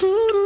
Ooh.